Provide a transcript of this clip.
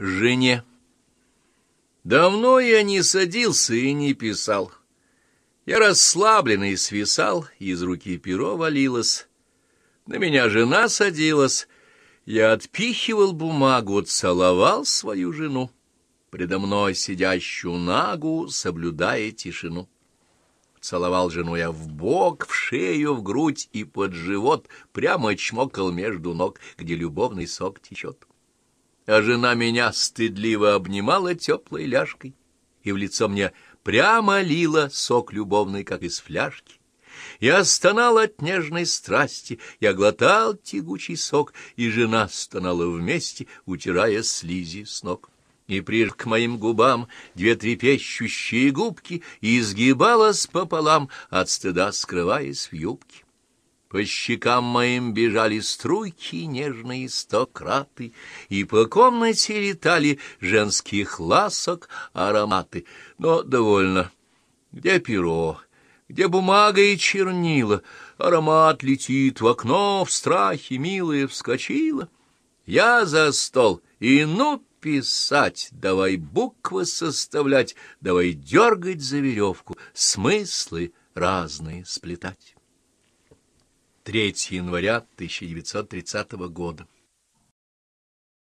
Жене. Давно я не садился и не писал. Я расслабленный свисал, из руки перо валилось. На меня жена садилась. Я отпихивал бумагу, целовал свою жену, предо мной сидящую нагу, соблюдая тишину. Целовал жену я в бок, в шею, в грудь и под живот, прямо чмокал между ног, где любовный сок течет а жена меня стыдливо обнимала теплой ляжкой и в лицо мне прямо лила сок любовный, как из фляжки. Я стонал от нежной страсти, я глотал тягучий сок, и жена стонала вместе, утирая слизи с ног. И приж к моим губам две трепещущие губки, и изгибалась пополам, от стыда скрываясь в юбке. По щекам моим бежали струйки нежные стократы, И по комнате летали женских ласок ароматы. Но довольно. Где перо? Где бумага и чернила? Аромат летит в окно, в страхе милая вскочила. Я за стол, и ну писать, давай буквы составлять, давай дергать за веревку, смыслы разные сплетать. 3 января 1930 года.